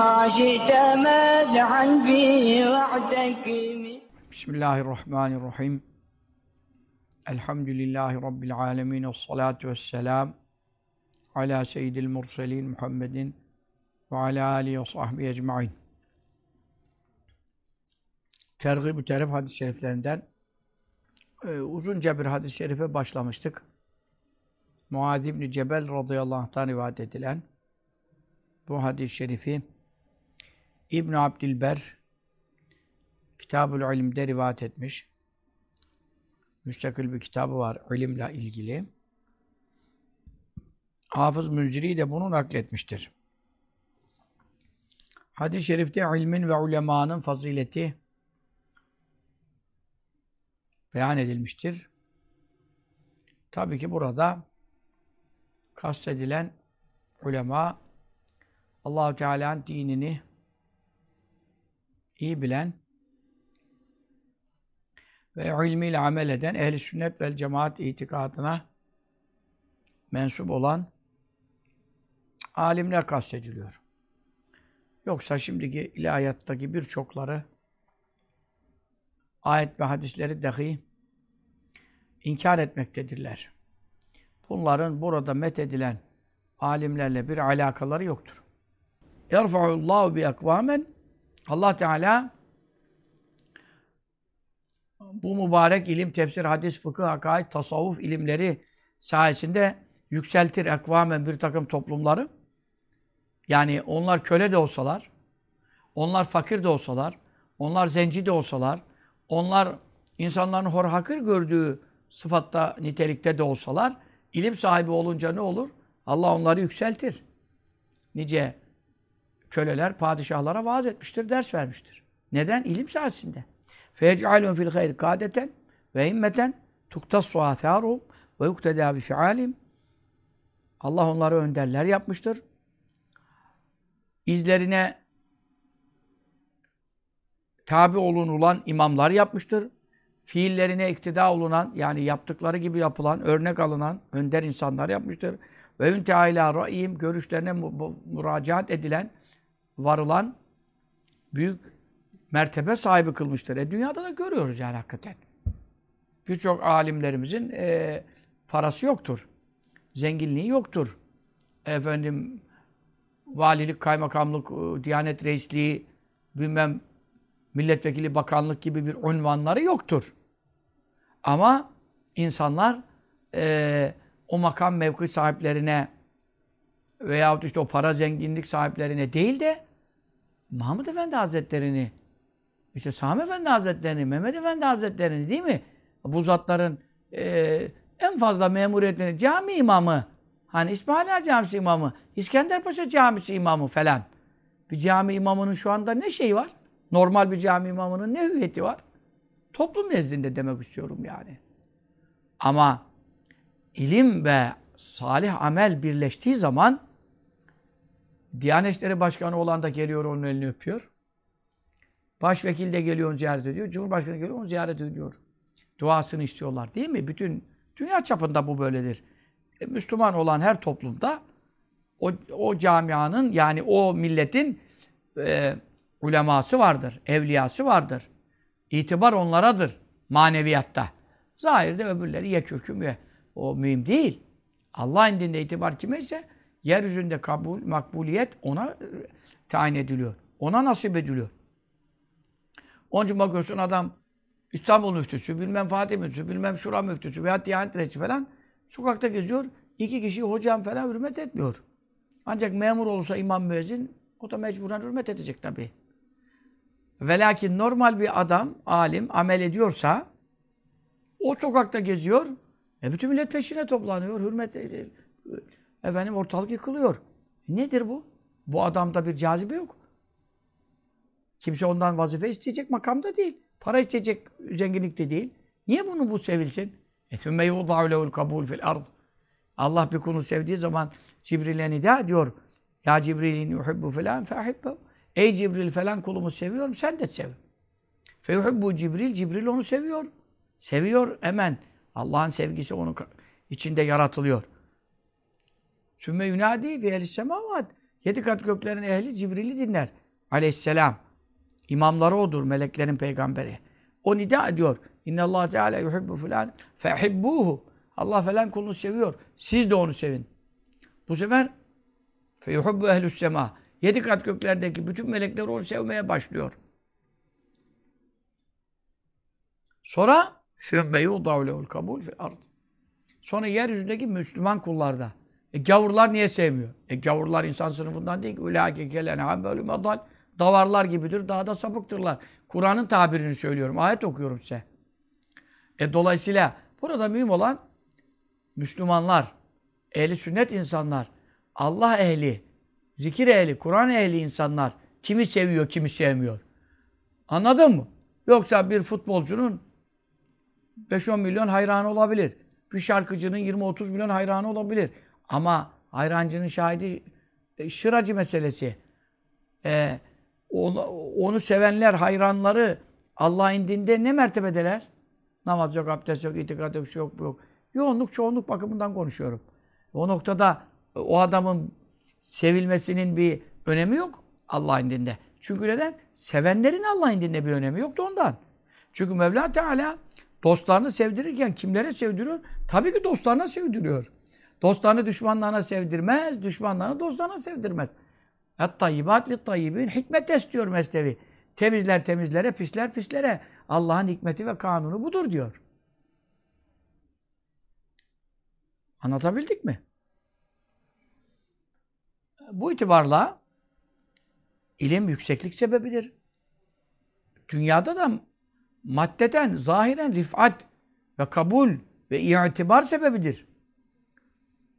بما شئت مدحا فيه واعتكم Bismillahirrahmanirrahim. Elhamdülillahi Rabbil alemin. Ve salatu ve selam. Ala seyyidil murselin Muhammedin ve ala alihi ve sahbihi ecma'in. Tergib-ü Terif hadis-i şeriflerinden e, uzunca bir hadis-i şerife başlamıştık. Muaz İbni Cebel radıyallahu anh'tan rivayet edilen bu hadis-i şerifi İbn Abdilber Kitabül İlim'de rivayet etmiş. Müstakil bir kitabı var ilimle ilgili. Hafız Münziri de bunu nakletmiştir. Hadis-i şerifte ilmin ve ulemanın fazileti beyan edilmiştir. Tabii ki burada kastedilen ulema Allahu Teala'nın dinini iyi bilen ve ilmiyle amel eden ehli sünnet vel cemaat itikadına mensup olan alimler kastediliyor. Yoksa şimdiki ilahiyattaki birçokları ayet ve hadisleri dahi inkar etmektedirler. Bunların burada met edilen alimlerle bir alakaları yoktur. Yerfa'ullahu bi ekvamen Allah Teala bu mübarek ilim, tefsir, hadis, fıkıh, hakaid, tasavvuf ilimleri sayesinde yükseltir ekvamen bir takım toplumları. Yani onlar köle de olsalar, onlar fakir de olsalar, onlar zenci de olsalar, onlar insanların hor hakir gördüğü sıfatta, nitelikte de olsalar, ilim sahibi olunca ne olur? Allah onları yükseltir. Nice köleler padişahlara vaaz etmiştir, ders vermiştir. Neden? İlim sayesinde. فَيَجْعَلُهُمْ فِي الْخَيْرِ قَادَةً وَاِمَّةً تُقْتَصُّ آثَارُهُمْ وَيُقْتَدَى بِفِعَالِهِمْ Allah onları önderler yapmıştır. İzlerine tabi olunulan imamlar yapmıştır. Fiillerine iktida olunan, yani yaptıkları gibi yapılan, örnek alınan önder insanlar yapmıştır. Ve ünteâilâ ra'îm, görüşlerine müracaat edilen, varılan büyük mertebe sahibi kılmıştır. E dünyada da görüyoruz yani hakikaten. Birçok alimlerimizin e, parası yoktur. Zenginliği yoktur. Efendim valilik, kaymakamlık, e, diyanet reisliği, bilmem milletvekili, bakanlık gibi bir unvanları yoktur. Ama insanlar e, o makam mevki sahiplerine veyahut işte o para zenginlik sahiplerine değil de Mahmud Efendi Hazretlerini işte Sami Efendi Hazretlerini, Mehmet Efendi Hazretlerini değil mi? Bu zatların e, en fazla memuriyetini cami imamı, hani İsmail Ağa Camisi imamı, İskenderpaşa Camisi imamı falan. Bir cami imamının şu anda ne şeyi var? Normal bir cami imamının ne hüviyeti var? Toplum nezdinde demek istiyorum yani. Ama ilim ve salih amel birleştiği zaman Diyanet İşleri Başkanı olan da geliyor onun elini öpüyor. Başvekil de geliyor onu ziyaret ediyor. Cumhurbaşkanı geliyor onu ziyaret ediyor. Duasını istiyorlar değil mi? Bütün dünya çapında bu böyledir. E, Müslüman olan her toplumda o, o camianın yani o milletin e, uleması vardır, evliyası vardır. İtibar onlaradır maneviyatta. Zahirde öbürleri yekürküm ye. O mühim değil. Allah indinde itibar kime ise yeryüzünde kabul, makbuliyet ona e, tayin ediliyor. Ona nasip ediliyor. Onun için bakıyorsun adam İstanbul müftüsü, bilmem Fatih müftüsü, bilmem Şura müftüsü veya Diyanet Reisi falan sokakta geziyor. iki kişi hocam falan hürmet etmiyor. Ancak memur olursa imam müezzin o da mecburen hürmet edecek tabi. Velakin normal bir adam, alim, amel ediyorsa o sokakta geziyor. E bütün millet peşine toplanıyor. Hürmet Efendim ortalık yıkılıyor. E nedir bu? Bu adamda bir cazibe yok. Kimse ondan vazife isteyecek makamda değil. Para isteyecek zenginlikte de değil. Niye bunu bu sevilsin? Etme yudâ'u lehul kabul fil ard. Allah bir kulu sevdiği zaman Cibril'e nida diyor. Ya Cibril'in yuhibbu filan fehibbu. Ey Cibril falan kulumu seviyorum sen de sev. Feyuhibbu Cibril, Cibril onu seviyor. Seviyor hemen. Allah'ın sevgisi onun içinde yaratılıyor. Sümme yunadi fi ehli semavat. Yedi kat göklerin ehli Cibril'i dinler. Aleyhisselam. İmamları odur, meleklerin peygamberi. O nida ediyor. İnne Allah Teala yuhibbu filan fehibbuhu. Allah falan kulunu seviyor. Siz de onu sevin. Bu sefer feyuhibbu ehlü's sema. Yedi kat göklerdeki bütün melekler onu sevmeye başlıyor. Sonra sümme yudâhu lehul kabul fil ard. Sonra yeryüzündeki Müslüman kullarda. E gavurlar niye sevmiyor? E gavurlar insan sınıfından değil ki. Ülâke kelene bölüm adal. Davarlar gibidir, daha da sapıktırlar. Kur'an'ın tabirini söylüyorum, ayet okuyorum size. E dolayısıyla burada mühim olan Müslümanlar, ehli sünnet insanlar, Allah ehli, zikir ehli, Kur'an ehli insanlar kimi seviyor, kimi sevmiyor. Anladın mı? Yoksa bir futbolcunun 5-10 milyon hayranı olabilir. Bir şarkıcının 20-30 milyon hayranı olabilir. Ama hayrancının şahidi e, şıracı meselesi. E, onu, onu sevenler, hayranları Allah indinde ne mertebedeler? Namaz yok, abdest yok, itikat yok, şu yok, yok. Yoğunluk, çoğunluk bakımından konuşuyorum. O noktada o adamın sevilmesinin bir önemi yok Allah indinde. Çünkü neden? Sevenlerin Allah indinde bir önemi yoktu ondan. Çünkü Mevla Teala dostlarını sevdirirken kimlere sevdiriyor? Tabii ki dostlarına sevdiriyor. Dostlarını düşmanlarına sevdirmez, düşmanlarını dostlarına sevdirmez. Hatta yibat li tayyibin hikmet istiyor mesnevi. Temizler temizlere, pisler pislere. Allah'ın hikmeti ve kanunu budur diyor. Anlatabildik mi? Bu itibarla ilim yükseklik sebebidir. Dünyada da maddeden, zahiren rifat ve kabul ve itibar sebebidir.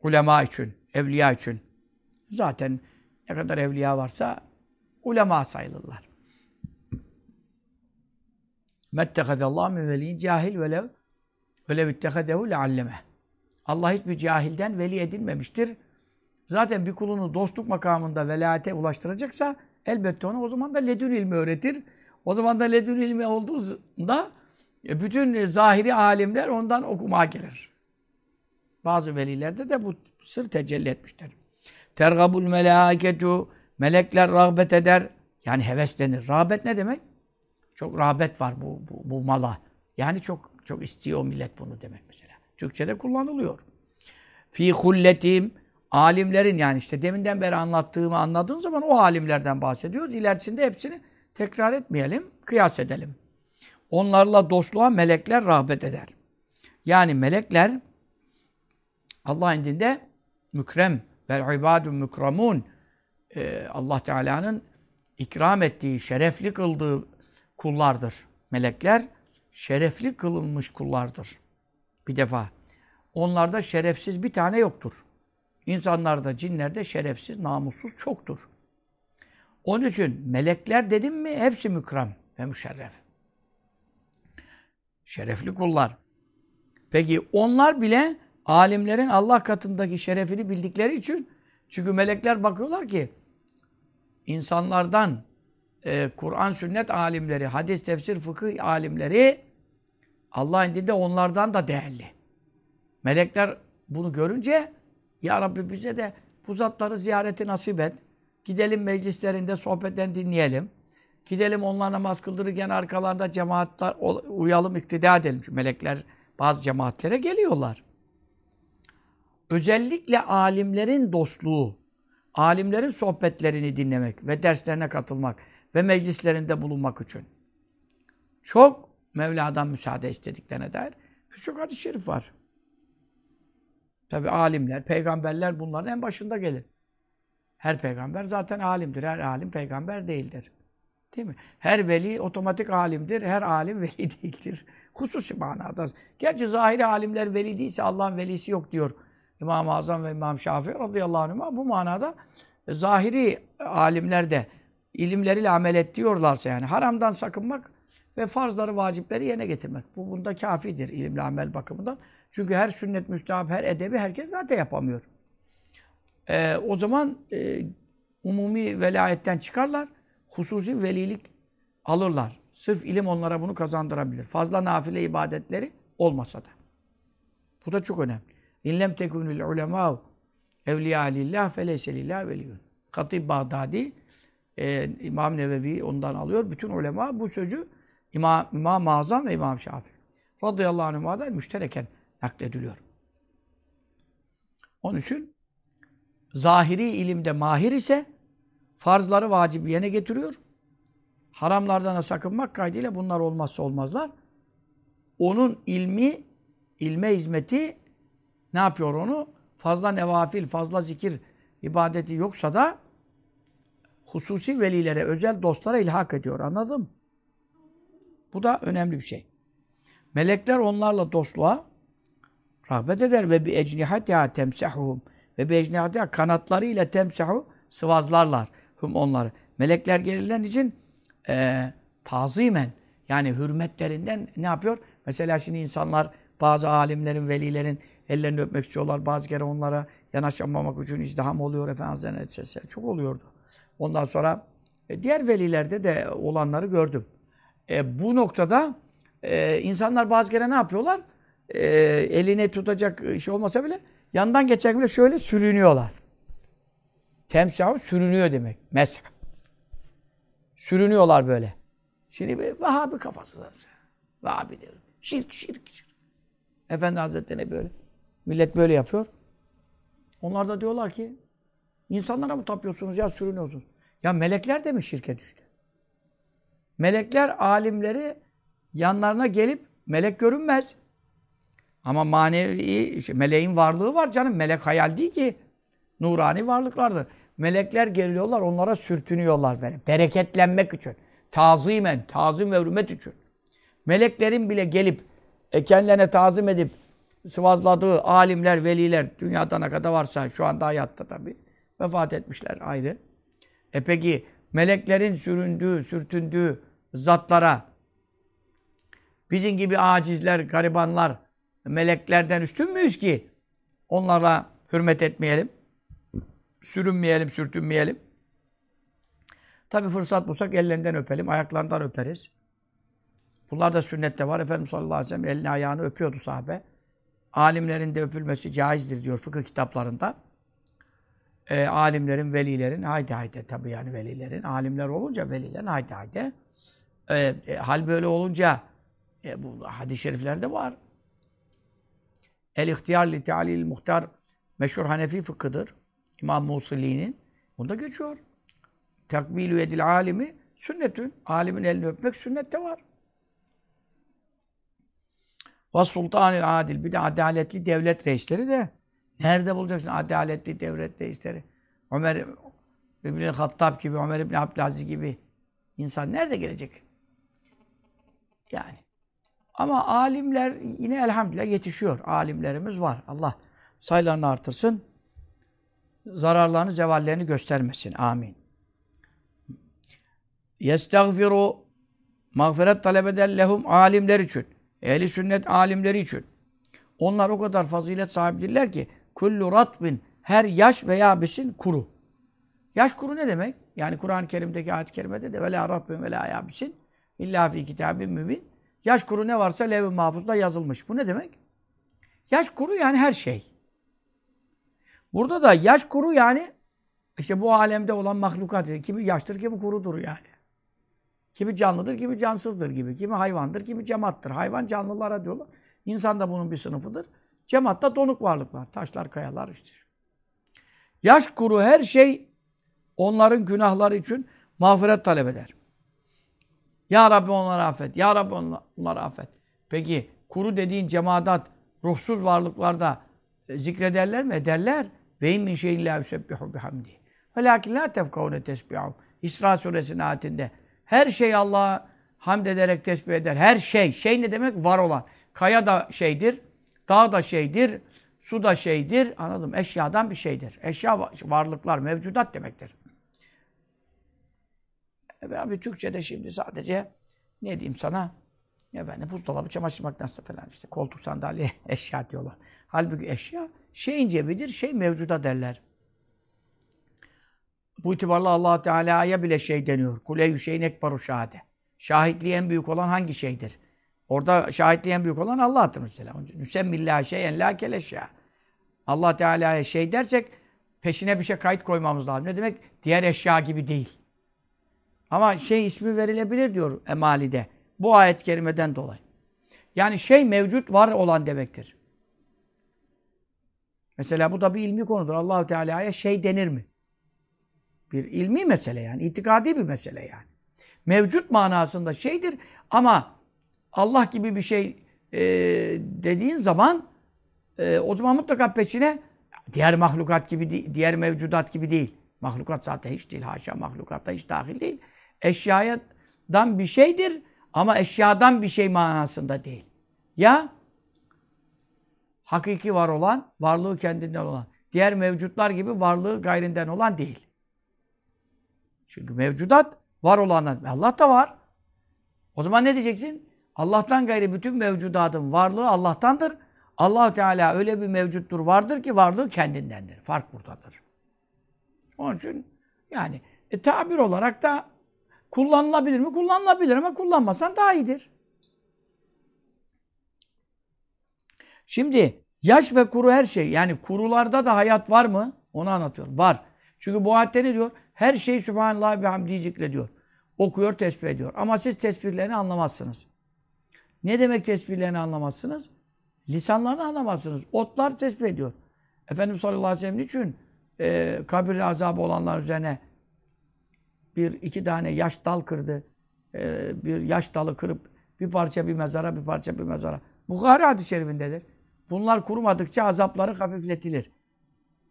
Ulema için, evliya için. Zaten ne kadar evliya varsa ulema sayılırlar. Mettehadallahu min veliyin cahil velev velev ittehadehu lealleme. Allah hiçbir cahilden veli edinmemiştir. Zaten bir kulunu dostluk makamında velayete ulaştıracaksa elbette ona o zaman da ledün ilmi öğretir. O zaman da ledün ilmi olduğunda e, bütün zahiri alimler ondan okumaya gelir. Bazı velilerde de bu sır tecelli etmiştir. Tergabul melâketu melekler rağbet eder. Yani heveslenir. Rağbet ne demek? Çok rağbet var bu, bu, bu mala. Yani çok çok istiyor millet bunu demek mesela. Türkçe'de kullanılıyor. Fi hulletim alimlerin yani işte deminden beri anlattığımı anladığın zaman o alimlerden bahsediyoruz. İlerisinde hepsini tekrar etmeyelim, kıyas edelim. Onlarla dostluğa melekler rağbet eder. Yani melekler Allah indinde mükrem vel ibadun mukramun ee, Allah Teala'nın ikram ettiği, şerefli kıldığı kullardır. Melekler şerefli kılınmış kullardır. Bir defa. Onlarda şerefsiz bir tane yoktur. İnsanlarda, cinlerde şerefsiz, namussuz çoktur. Onun için melekler dedim mi hepsi mükram ve müşerref. Şerefli kullar. Peki onlar bile alimlerin Allah katındaki şerefini bildikleri için çünkü melekler bakıyorlar ki insanlardan e, Kur'an, sünnet alimleri, hadis, tefsir, fıkıh alimleri Allah indinde onlardan da değerli. Melekler bunu görünce Ya Rabbi bize de bu zatları ziyareti nasip et. Gidelim meclislerinde sohbetlerini dinleyelim. Gidelim onlar namaz kıldırırken arkalarında cemaatler uyalım, iktida edelim. Çünkü melekler bazı cemaatlere geliyorlar. Özellikle alimlerin dostluğu, alimlerin sohbetlerini dinlemek ve derslerine katılmak ve meclislerinde bulunmak için. Çok Mevla'dan müsaade istediklerine dair birçok hadis-i şerif var. Tabi alimler, peygamberler bunların en başında gelir. Her peygamber zaten alimdir. Her alim peygamber değildir. Değil mi? Her veli otomatik alimdir. Her alim veli değildir. Hususi manada. Gerçi zahiri alimler veli değilse Allah'ın velisi yok diyor. İmam-ı Azam ve İmam Şafii radıyallahu anh bu manada zahiri alimler de ilimleriyle amel ediyorlarsa yani haramdan sakınmak ve farzları, vacipleri yerine getirmek. Bu bunda kafidir ilimle amel bakımından. Çünkü her sünnet, müstahap, her edebi herkes zaten yapamıyor. Ee, o zaman e, umumi velayetten çıkarlar, hususi velilik alırlar. Sırf ilim onlara bunu kazandırabilir. Fazla nafile ibadetleri olmasa da. Bu da çok önemli. İnlem tekunul ulemâ evliya lillah feleyse lillah veliyun. Katib Bağdadi e, İmam Nevevi ondan alıyor. Bütün ulema bu sözü İmam, İmam Azam ve İmam Şafii radıyallahu anhuma'dan müştereken naklediliyor. Onun için zahiri ilimde mahir ise farzları vacip yerine getiriyor. Haramlardan da sakınmak kaydıyla bunlar olmazsa olmazlar. Onun ilmi, ilme hizmeti ne yapıyor onu? Fazla nevafil, fazla zikir, ibadeti yoksa da hususi velilere, özel dostlara ilhak ediyor. Anladın mı? Bu da önemli bir şey. Melekler onlarla dostluğa rağbet eder ve bir ecnihatiha temsahuhum ve bir ecnihatiha kanatlarıyla temsahu sıvazlarlar hum onları. Melekler gelirler için e, tazimen yani hürmetlerinden ne yapıyor? Mesela şimdi insanlar bazı alimlerin, velilerin ellerini öpmek istiyorlar. Bazı kere onlara yanaşamamak için izdiham oluyor etc. Çok oluyordu. Ondan sonra e, diğer velilerde de olanları gördüm. E, bu noktada e, insanlar bazı kere ne yapıyorlar? E, eline tutacak şey olmasa bile yandan geçerken bile şöyle sürünüyorlar. Temsahı sürünüyor demek. Mesela. Sürünüyorlar böyle. Şimdi bir Vahabi kafası. Vahabi diyor. Şirk, şirk, şirk. Efendi Hazretleri böyle. Millet böyle yapıyor. Onlar da diyorlar ki insanlara mı tapıyorsunuz ya sürünüyorsunuz? Ya melekler de mi şirke düştü? Melekler alimleri yanlarına gelip melek görünmez. Ama manevi işte meleğin varlığı var canım. Melek hayal değil ki. Nurani varlıklardır. Melekler geliyorlar, onlara sürtünüyorlar böyle. Bereketlenmek için. Tazimen, tazim ve hürmet için. Meleklerin bile gelip e, kendilerine tazim edip sıvazladığı alimler, veliler dünyada ne kadar varsa şu anda hayatta tabii. Vefat etmişler ayrı. E peki meleklerin süründüğü, sürtündüğü zatlara bizim gibi acizler, garibanlar meleklerden üstün müyüz ki onlara hürmet etmeyelim? Sürünmeyelim, sürtünmeyelim. Tabi fırsat bulsak ellerinden öpelim, ayaklarından öperiz. Bunlar da sünnette var. Efendimiz sallallahu aleyhi ve sellem elini ayağını öpüyordu sahabe. Alimlerin de öpülmesi caizdir diyor fıkıh kitaplarında. E, alimlerin, velilerin, haydi haydi tabi yani velilerin, alimler olunca velilerin haydi haydi. E, e, hal böyle olunca e, bu hadis-i şeriflerde var. El ihtiyar li tealil muhtar meşhur Hanefi fıkhıdır. İmam Musili'nin. Onda geçiyor. Takbilü edil alimi sünnetün. Alimin elini öpmek sünnette var. Ve sultanil adil. Bir de adaletli devlet reisleri de nerede bulacaksın adaletli devlet reisleri? Ömer İbn Hattab gibi, Ömer İbn Abdülaziz gibi insan nerede gelecek? Yani. Ama alimler yine elhamdülillah yetişiyor. Alimlerimiz var. Allah sayılarını artırsın. Zararlarını, zevallerini göstermesin. Amin. Yestagfiru mağfiret talep eder lehum alimler için. Ehli sünnet alimleri için. Onlar o kadar fazilet sahibidirler ki kullu ratbin her yaş veya besin kuru. Yaş kuru ne demek? Yani Kur'an-ı Kerim'deki ayet-i kerimede de vela ratbin vela yabisin illa fi kitabin mübin. Yaş kuru ne varsa lev-i mahfuzda yazılmış. Bu ne demek? Yaş kuru yani her şey. Burada da yaş kuru yani işte bu alemde olan mahlukat. Kimi yaştır, kimi kurudur yani. Kimi canlıdır, kimi cansızdır gibi. Kimi hayvandır, kimi cemattır. Hayvan canlılara diyorlar. İnsan da bunun bir sınıfıdır. Cematta donuk varlıklar. Taşlar, kayalar işte. Yaş kuru her şey onların günahları için mağfiret talep eder. Ya Rabbi onları affet. Ya Rabbi onları affet. Peki kuru dediğin cemaat, ruhsuz varlıklarda e, zikrederler mi? Ederler. Ve in min şeyin la yusebbihu bihamdi. Velakin la tefkavune tesbihum. İsra suresinin ayetinde. Her şey Allah'a hamd ederek tesbih eder. Her şey. Şey ne demek? Var olan. Kaya da şeydir. Dağ da şeydir. Su da şeydir, anladım. Eşyadan bir şeydir. Eşya varlıklar, mevcudat demektir. E abi Türkçe'de şimdi sadece ne diyeyim sana? Efendim buzdolabı, çamaşır makinesi falan işte koltuk sandalye eşya diyorlar. Halbuki eşya şeyin cebidir, şey mevcuda derler. Bu itibarla allah Teala'ya bile şey deniyor. Kule şeyin ekbaru şahade. Şahitliği en büyük olan hangi şeydir? Orada şahitliği en büyük olan Allah'tır mesela. Nüsemmillâh şeyen lâ keleşya. Allah Teala'ya şey dersek peşine bir şey kayıt koymamız lazım. Ne demek? Diğer eşya gibi değil. Ama şey ismi verilebilir diyor emalide. Bu ayet-i kerimeden dolayı. Yani şey mevcut var olan demektir. Mesela bu da bir ilmi konudur. Allahu Teala'ya şey denir mi? Bir ilmi mesele yani, itikadi bir mesele yani. Mevcut manasında şeydir ama Allah gibi bir şey e, dediğin zaman e, o zaman mutlaka peşine diğer mahlukat gibi, diğer mevcudat gibi değil. Mahlukat zaten hiç değil. Haşa mahlukatta hiç dahil değil. Eşyadan bir şeydir ama eşyadan bir şey manasında değil. Ya hakiki var olan, varlığı kendinden olan. Diğer mevcutlar gibi varlığı gayrinden olan değil. Çünkü mevcudat var olanlar. Allah da var. O zaman ne diyeceksin? Allah'tan gayri bütün mevcudatın varlığı Allah'tandır. allah Teala öyle bir mevcuttur, vardır ki varlığı kendindendir. Fark buradadır. Onun için yani e, tabir olarak da kullanılabilir mi? Kullanılabilir ama kullanmasan daha iyidir. Şimdi yaş ve kuru her şey. Yani kurularda da hayat var mı? Onu anlatıyorum. Var. Çünkü bu ayette ne diyor? Her şey Sübhanallah ve hamdi zikrediyor. Okuyor, tesbih ediyor. Ama siz tesbihlerini anlamazsınız. Ne demek tesbihlerini anlamazsınız? Lisanlarını anlamazsınız. Otlar tesbih ediyor. Efendimiz sallallahu aleyhi ve sellem için e, kabir azabı olanlar üzerine bir iki tane yaş dal kırdı. E, bir yaş dalı kırıp bir parça bir mezara, bir parça bir mezara. Bukhari hadis-i şerifindedir. Bunlar kurumadıkça azapları hafifletilir.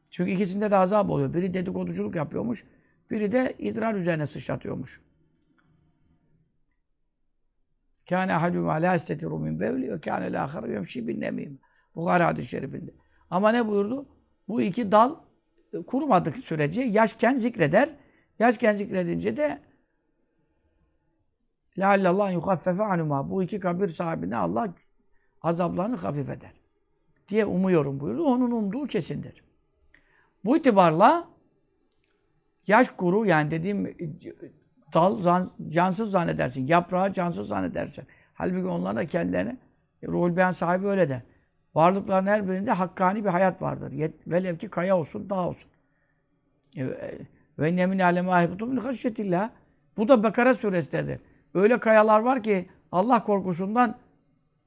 Çünkü ikisinde de azap oluyor. Biri dedikoduculuk yapıyormuş, biri de idrar üzerine sıçratıyormuş. Kâne hadüm alâ istetiru min bevli ve kâne lâkhara yemşi bin nemîm. Bukhara hadis-i şerifinde. Ama ne buyurdu? Bu iki dal e, kurumadık sürece yaşken zikreder. Yaşken zikredince de La illallah yuhaffefe anuma. Bu iki kabir sahibine Allah azaplarını hafif eder. Diye umuyorum buyurdu. Onun umduğu kesindir. Bu itibarla yaş kuru yani dediğim dal cansız zannedersin. Yaprağı cansız zannedersin. Halbuki onlar da kendilerine e, ruhul beyan sahibi öyle de. Varlıkların her birinde hakkani bir hayat vardır. Velev ki kaya olsun, dağ olsun. E, e, ve nemin aleme ahibutu min haşyetillah. Bu da Bekara suresindedir. Öyle kayalar var ki Allah korkusundan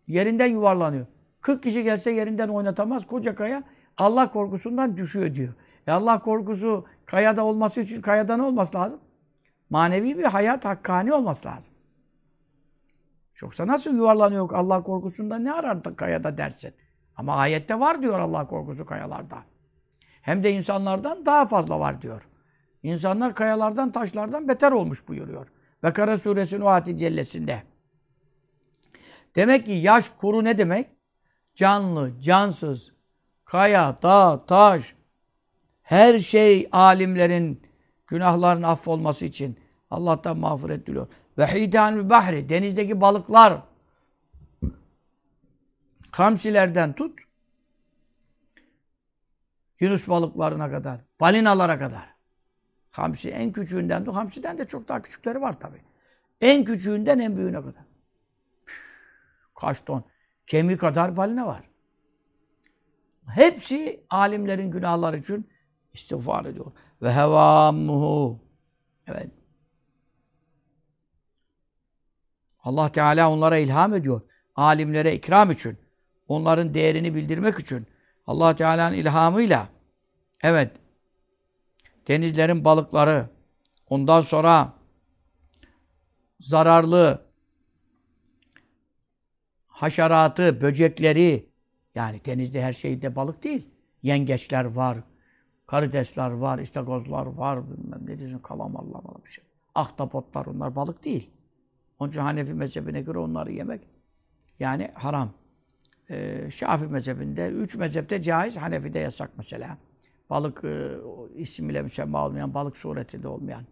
yerinden yuvarlanıyor. 40 kişi gelse yerinden oynatamaz. Koca kaya Allah korkusundan düşüyor diyor. E Allah korkusu kayada olması için kayada ne olması lazım? Manevi bir hayat hakkani olması lazım. Yoksa nasıl yuvarlanıyor Allah korkusunda ne arar da kayada dersin? Ama ayette var diyor Allah korkusu kayalarda. Hem de insanlardan daha fazla var diyor. İnsanlar kayalardan, taşlardan beter olmuş buyuruyor. Bekara suresinin o ayet cellesinde. Demek ki yaş kuru ne demek? Canlı, cansız, kaya, dağ, taş, her şey alimlerin günahların affolması için Allah'tan mağfiret diliyor. Ve hidan bahri denizdeki balıklar kamsilerden tut Yunus balıklarına kadar, balinalara kadar. Hamsi en küçüğünden de, hamsiden de çok daha küçükleri var tabi. En küçüğünden en büyüğüne kadar. Kaç ton? Kemik kadar balina var. Hepsi alimlerin günahları için istiğfar ediyor. Ve hevamuhu. Evet. Allah Teala onlara ilham ediyor. Alimlere ikram için. Onların değerini bildirmek için. Allah Teala'nın ilhamıyla evet denizlerin balıkları ondan sonra zararlı haşeratı, böcekleri yani denizde her şeyde balık değil. Yengeçler var, karidesler var, istakozlar var, bilmem ne diyorsun, kalamarlar var bir şey. Ahtapotlar onlar balık değil. Onun için Hanefi mezhebine göre onları yemek yani haram. e, Şafii mezhebinde, üç mezhepte caiz, Hanefi'de yasak mesela. Balık e, isim ile müsemma olmayan, balık suretinde olmayan.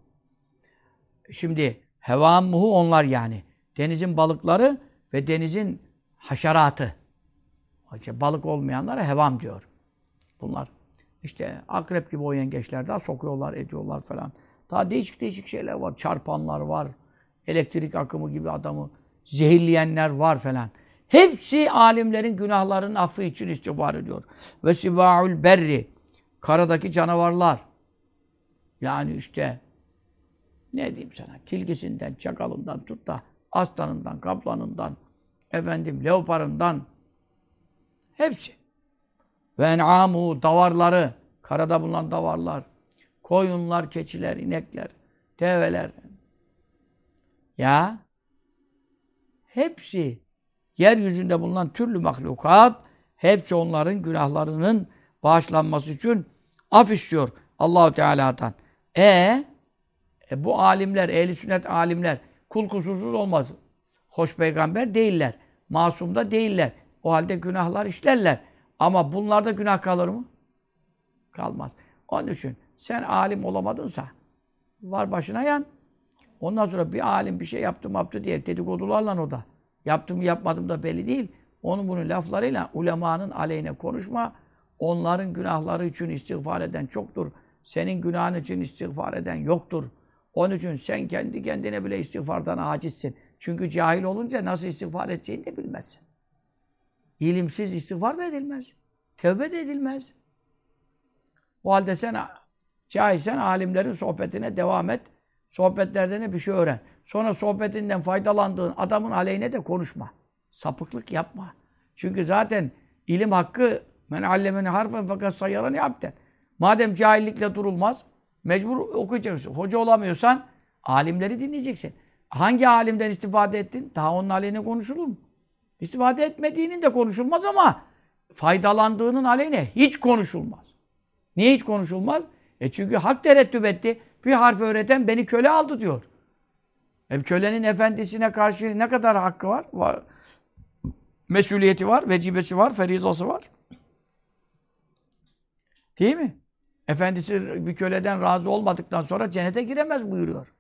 Şimdi hevamuhu onlar yani. Denizin balıkları ve denizin haşeratı. İşte balık olmayanlara hevam diyor. Bunlar. İşte akrep gibi o yengeçler daha sokuyorlar, ediyorlar falan. Daha değişik değişik şeyler var. Çarpanlar var. Elektrik akımı gibi adamı zehirleyenler var falan. Hepsi alimlerin günahlarının affı için istiğfar ediyor. Ve sivaul berri. Karadaki canavarlar. Yani işte ne diyeyim sana? Tilkisinden, çakalından tut da aslanından, kaplanından, efendim leoparından hepsi. Ve en'amu davarları, karada bulunan davarlar, koyunlar, keçiler, inekler, develer. Ya hepsi yeryüzünde bulunan türlü mahlukat hepsi onların günahlarının bağışlanması için af istiyor Allahu Teala'dan. E, e bu alimler, ehli sünnet alimler kul kusursuz olmaz. Hoş peygamber değiller. Masum da değiller. O halde günahlar işlerler. Ama bunlarda günah kalır mı? Kalmaz. Onun için sen alim olamadınsa var başına yan. Ondan sonra bir alim bir şey yaptı yaptı diye dedikodularla o da. Yaptım yapmadım da belli değil. Onun bunun laflarıyla ulemanın aleyhine konuşma. Onların günahları için istiğfar eden çoktur. Senin günahın için istiğfar eden yoktur. Onun için sen kendi kendine bile istiğfardan acizsin. Çünkü cahil olunca nasıl istiğfar edeceğini de bilmezsin. İlimsiz istiğfar da edilmez. Tevbe de edilmez. O halde sen cahilsen alimlerin sohbetine devam et. Sohbetlerden bir şey öğren. Sonra sohbetinden faydalandığın adamın aleyhine de konuşma. Sapıklık yapma. Çünkü zaten ilim hakkı men allemeni harfen fakat sayarani abden. Madem cahillikle durulmaz, mecbur okuyacaksın. Hoca olamıyorsan alimleri dinleyeceksin. Hangi alimden istifade ettin? Daha onun aleyhine konuşulur mu? İstifade etmediğinin de konuşulmaz ama faydalandığının aleyhine hiç konuşulmaz. Niye hiç konuşulmaz? E çünkü hak tereddüt etti. Bir harf öğreten beni köle aldı diyor. E kölenin efendisine karşı ne kadar hakkı var? var. Mesuliyeti var, vecibesi var, ferizası var. Değil mi? Efendisi bir köleden razı olmadıktan sonra cennete giremez buyuruyor.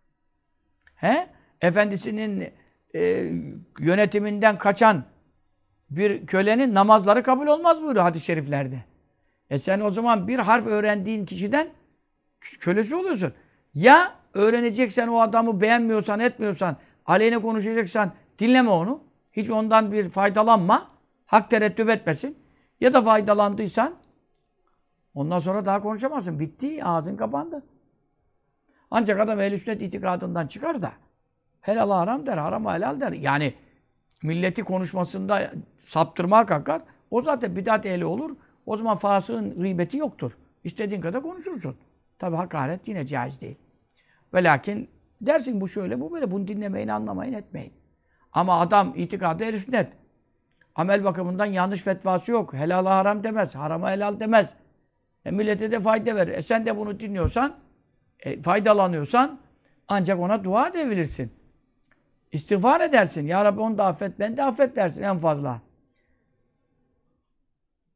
He? Efendisinin e, yönetiminden kaçan bir kölenin namazları kabul olmaz buyuruyor hadis-i şeriflerde. E sen o zaman bir harf öğrendiğin kişiden kölesi oluyorsun. Ya öğreneceksen o adamı beğenmiyorsan, etmiyorsan, aleyhine konuşacaksan dinleme onu. Hiç ondan bir faydalanma. Hak tereddüt etmesin. Ya da faydalandıysan ondan sonra daha konuşamazsın. Bitti. Ağzın kapandı. Ancak adam ehl sünnet itikadından çıkar da helal haram der, haram helal der. Yani milleti konuşmasında saptırmaya kalkar. O zaten bidat ehli olur. O zaman fasığın gıybeti yoktur. İstediğin kadar konuşursun. Tabi hakaret yine caiz değil. Ve lakin dersin bu şöyle, bu böyle. Bunu dinlemeyin, anlamayın, etmeyin. Ama adam itikadı ehl sünnet. Amel bakımından yanlış fetvası yok. Helal haram demez, harama helal demez. E, millete de fayda verir. E, sen de bunu dinliyorsan, e, faydalanıyorsan ancak ona dua edebilirsin. İstiğfar edersin. Ya Rabbi onu da affet, ben de affet dersin en fazla.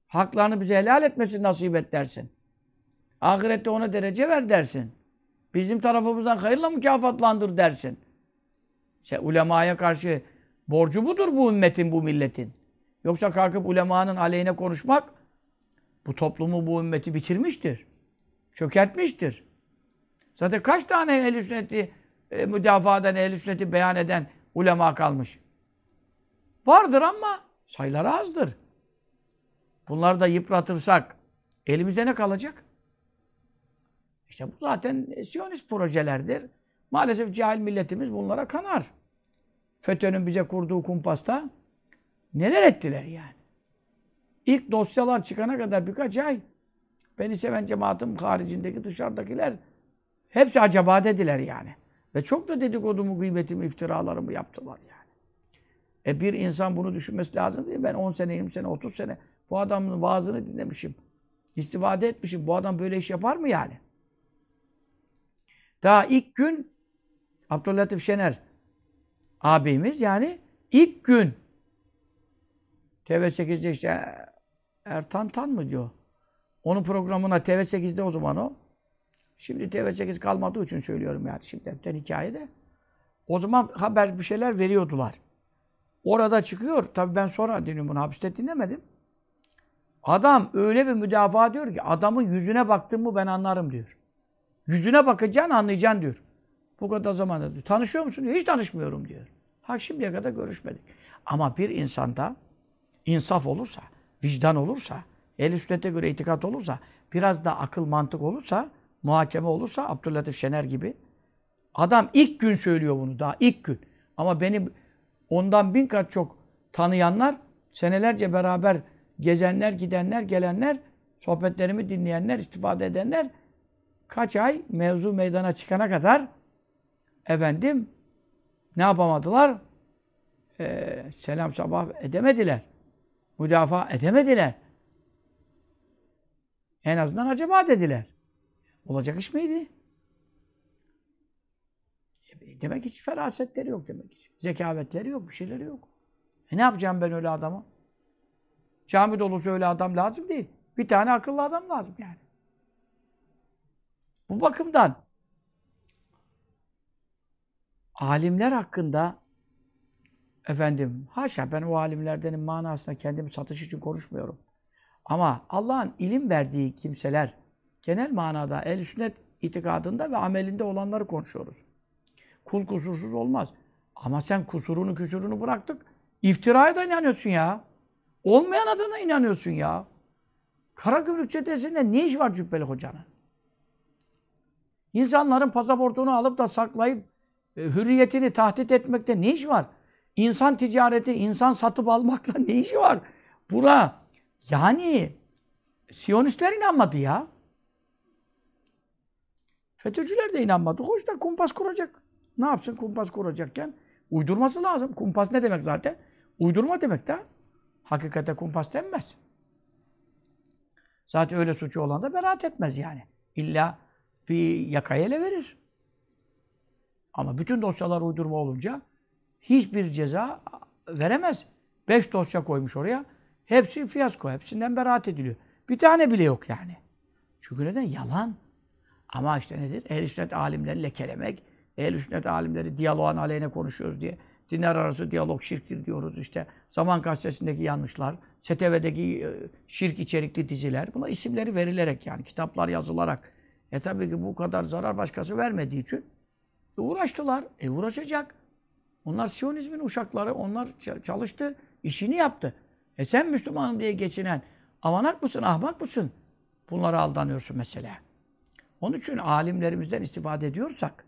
Haklarını bize helal etmesin nasip et dersin. Ahirette ona derece ver dersin. Bizim tarafımızdan hayırla mükafatlandır dersin. İşte ulemaya karşı borcu budur bu ümmetin, bu milletin. Yoksa kalkıp ulemanın aleyhine konuşmak bu toplumu, bu ümmeti bitirmiştir. Çökertmiştir. Zaten kaç tane ehl sünneti e, müdafaa eden, ehl sünneti beyan eden ulema kalmış? Vardır ama sayıları azdır. Bunları da yıpratırsak elimizde ne kalacak? İşte bu zaten Siyonist projelerdir. Maalesef cahil milletimiz bunlara kanar. FETÖ'nün bize kurduğu kumpasta neler ettiler yani. İlk dosyalar çıkana kadar birkaç ay beni seven cemaatim haricindeki dışarıdakiler hepsi acaba dediler yani. Ve çok da dedikodumu, gıybetimi, iftiralarımı yaptılar yani. E bir insan bunu düşünmesi lazım değil mi? Ben 10 sene, 20 sene, 30 sene bu adamın vaazını dinlemişim. İstifade etmişim. Bu adam böyle iş yapar mı yani? Daha ilk gün Abdüllatif Şener abimiz yani ilk gün TV8'de işte Ertan Tan mı diyor. Onun programına TV8'de o zaman o. Şimdi TV8 kalmadığı için söylüyorum yani. Şimdi hepten hikayede. O zaman haber bir şeyler veriyordular. Orada çıkıyor. Tabii ben sonra dinliyorum bunu. Hapiste dinlemedim. Adam öyle bir müdafaa diyor ki adamın yüzüne baktım mı ben anlarım diyor. Yüzüne bakacaksın anlayacaksın diyor. Bu kadar zamanda diyor. Tanışıyor musun diyor. Hiç tanışmıyorum diyor. Ha şimdiye kadar görüşmedik. Ama bir insanda insaf olursa, vicdan olursa, el sünnete göre itikat olursa, biraz da akıl mantık olursa, muhakeme olursa Abdülatif Şener gibi adam ilk gün söylüyor bunu daha ilk gün. Ama benim ondan bin kat çok tanıyanlar, senelerce beraber gezenler, gidenler, gelenler, sohbetlerimi dinleyenler, istifade edenler kaç ay mevzu meydana çıkana kadar efendim ne yapamadılar? Ee, selam sabah edemediler. Müdafaa edemediler. En azından acaba dediler. Olacak iş miydi? E, demek hiç ferasetleri yok demek ki. Zekavetleri yok, bir şeyleri yok. E ne yapacağım ben öyle adamı? Cami dolusu öyle adam lazım değil. Bir tane akıllı adam lazım yani. Bu bakımdan alimler hakkında efendim haşa ben o alimlerdenin manasında kendimi satış için konuşmuyorum. Ama Allah'ın ilim verdiği kimseler genel manada el sünnet itikadında ve amelinde olanları konuşuyoruz. Kul kusursuz olmaz. Ama sen kusurunu küsurunu bıraktık. İftiraya da inanıyorsun ya. Olmayan adına inanıyorsun ya. Karagümrük çetesinde ne iş var Cübbeli Hoca'nın? İnsanların pasaportunu alıp da saklayıp e, hürriyetini tahdit etmekte ne iş var? İnsan ticareti, insan satıp almakla ne işi var? Buna yani Siyonistler inanmadı ya. FETÖ'cüler de inanmadı. Hoş da kumpas kuracak. Ne yapsın kumpas kuracakken? Uydurması lazım. Kumpas ne demek zaten? Uydurma demek de. Hakikate kumpas denmez. Zaten öyle suçu olan da beraat etmez yani. İlla bir yakaya ele verir. Ama bütün dosyalar uydurma olunca hiçbir ceza veremez. Beş dosya koymuş oraya. Hepsi fiyasko. Hepsinden beraat ediliyor. Bir tane bile yok yani. Çünkü neden? Yalan. Ama işte nedir? Ehl-i sünnet alimleri lekelemek, ehl-i sünnet alimleri diyaloğun aleyhine konuşuyoruz diye. Dinler arası diyalog şirktir diyoruz işte. Zaman gazetesindeki yanlışlar, STV'deki e, şirk içerikli diziler. Buna isimleri verilerek yani kitaplar yazılarak. E tabii ki bu kadar zarar başkası vermediği için e uğraştılar. E uğraşacak. Onlar Siyonizmin uşakları. Onlar çalıştı. işini yaptı. E sen Müslümanım diye geçinen avanak mısın, ahmak mısın? Bunlara aldanıyorsun mesela. Onun için alimlerimizden istifade ediyorsak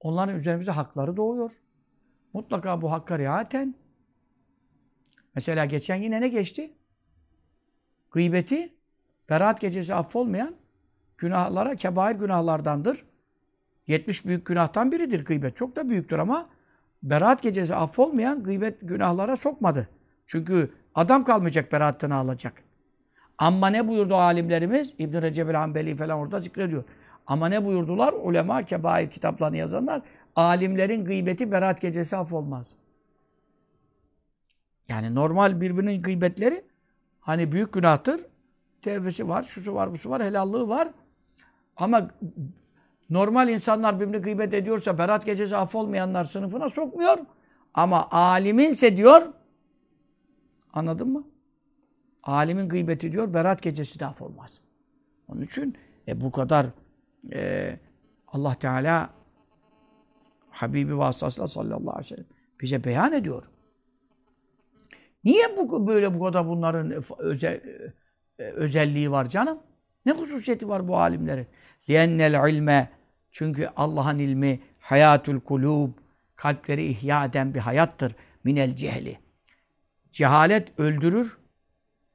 onların üzerimize hakları doğuyor. Mutlaka bu hakka riayetten mesela geçen yine ne geçti? Gıybeti Berat gecesi affolmayan günahlara, kebair günahlardandır. 70 büyük günahtan biridir gıybet. Çok da büyüktür ama Berat gecesi affolmayan gıybet günahlara sokmadı. Çünkü adam kalmayacak beraatını alacak. Ama ne buyurdu alimlerimiz? İbn-i Recep el-Hanbeli falan orada zikrediyor. Ama ne buyurdular? Ulema, kebair kitaplarını yazanlar. Alimlerin gıybeti berat gecesi affolmaz. Yani normal birbirinin gıybetleri hani büyük günahtır. Tevbesi var, şusu var, busu var, helallığı var. Ama normal insanlar birbirini gıybet ediyorsa berat gecesi affolmayanlar sınıfına sokmuyor. Ama aliminse diyor, anladın mı? alimin gıybeti diyor berat gecesi de af olmaz. Onun için e, bu kadar e, Allah Teala Habibi vasıtasıyla sallallahu aleyhi ve sellem bize beyan ediyor. Niye bu böyle bu kadar bunların e, özel, e, özelliği var canım? Ne hususiyeti var bu alimlerin? Lennel ilme çünkü Allah'ın ilmi hayatul kulub kalpleri ihya eden bir hayattır minel cehli. Cehalet öldürür,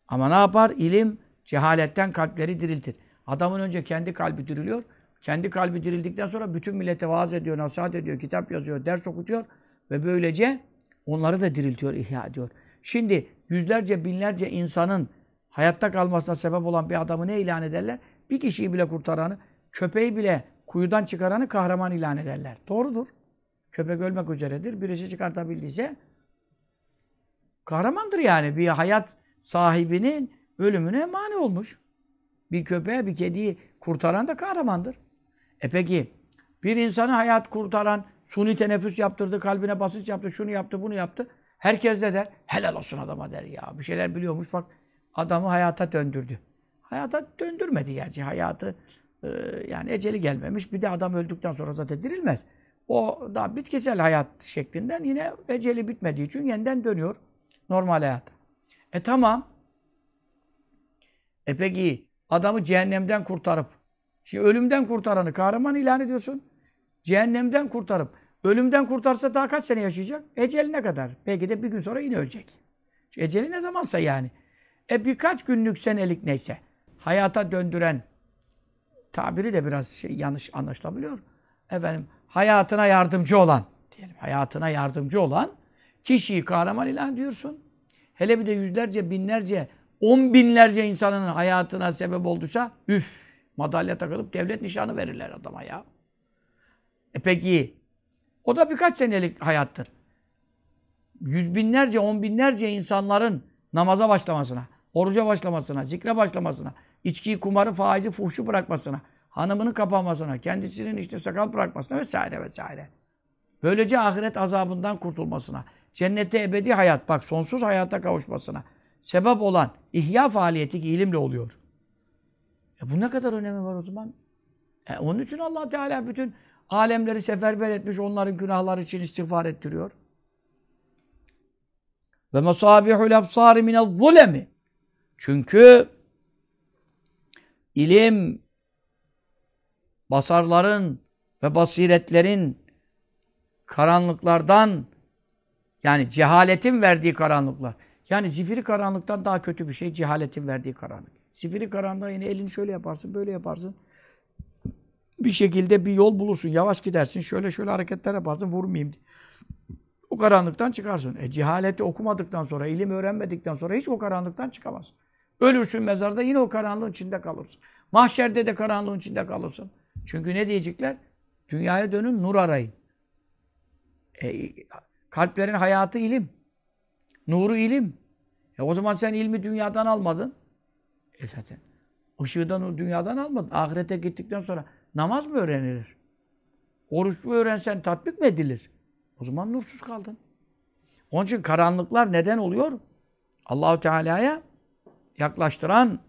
ama ne yapar? İlim cehaletten kalpleri diriltir. Adamın önce kendi kalbi diriliyor. Kendi kalbi dirildikten sonra bütün millete vaaz ediyor, nasihat ediyor, kitap yazıyor, ders okutuyor ve böylece onları da diriltiyor, ihya ediyor. Şimdi yüzlerce, binlerce insanın hayatta kalmasına sebep olan bir adamı ne ilan ederler? Bir kişiyi bile kurtaranı, köpeği bile kuyudan çıkaranı kahraman ilan ederler. Doğrudur. Köpek ölmek üzeredir. Birisi çıkartabildiyse kahramandır yani. Bir hayat sahibinin ölümüne mani olmuş. Bir köpeğe, bir kediyi kurtaran da kahramandır. E peki bir insanı hayat kurtaran, suni teneffüs yaptırdı, kalbine basınç yaptı, şunu yaptı, bunu yaptı. Herkes de der, helal olsun adama der ya. Bir şeyler biliyormuş bak adamı hayata döndürdü. Hayata döndürmedi gerçi hayatı. E, yani eceli gelmemiş. Bir de adam öldükten sonra zaten dirilmez. O da bitkisel hayat şeklinden yine eceli bitmediği için yeniden dönüyor normal hayata. E tamam. E peki adamı cehennemden kurtarıp, şimdi ölümden kurtaranı kahraman ilan ediyorsun. Cehennemden kurtarıp, ölümden kurtarsa daha kaç sene yaşayacak? Eceline kadar. Belki de bir gün sonra yine ölecek. Çünkü eceli ne zamansa yani. E birkaç günlük senelik neyse. Hayata döndüren tabiri de biraz şey yanlış anlaşılabiliyor. Efendim hayatına yardımcı olan diyelim hayatına yardımcı olan kişiyi kahraman ilan ediyorsun. Hele bir de yüzlerce, binlerce, on binlerce insanın hayatına sebep olduysa üf madalya takılıp devlet nişanı verirler adama ya. E peki o da birkaç senelik hayattır. Yüz binlerce, on binlerce insanların namaza başlamasına, oruca başlamasına, zikre başlamasına, içkiyi, kumarı, faizi, fuhşu bırakmasına, hanımının kapanmasına, kendisinin işte sakal bırakmasına vesaire vesaire. Böylece ahiret azabından kurtulmasına, cennette ebedi hayat, bak sonsuz hayata kavuşmasına sebep olan ihya faaliyeti ki ilimle oluyor. E bu ne kadar önemi var o zaman? E onun için allah Teala bütün alemleri seferber etmiş, onların günahları için istiğfar ettiriyor. Ve masabihul absari minez zulemi. Çünkü ilim basarların ve basiretlerin karanlıklardan yani cehaletin verdiği karanlıklar. Yani zifiri karanlıktan daha kötü bir şey cehaletin verdiği karanlık. Zifiri karanlıkta yine elini şöyle yaparsın, böyle yaparsın. Bir şekilde bir yol bulursun. Yavaş gidersin. Şöyle şöyle hareketler yaparsın. Vurmayayım diye. O karanlıktan çıkarsın. E cehaleti okumadıktan sonra, ilim öğrenmedikten sonra hiç o karanlıktan çıkamazsın. Ölürsün mezarda yine o karanlığın içinde kalırsın. Mahşerde de karanlığın içinde kalırsın. Çünkü ne diyecekler? Dünyaya dönün, nur arayın. E, kalplerin hayatı ilim. Nuru ilim. E o zaman sen ilmi dünyadan almadın. E zaten. Işığı dünyadan almadın. Ahirete gittikten sonra namaz mı öğrenilir? Oruç mu öğrensen tatbik mi edilir? O zaman nursuz kaldın. Onun için karanlıklar neden oluyor? Allahu Teala'ya yaklaştıran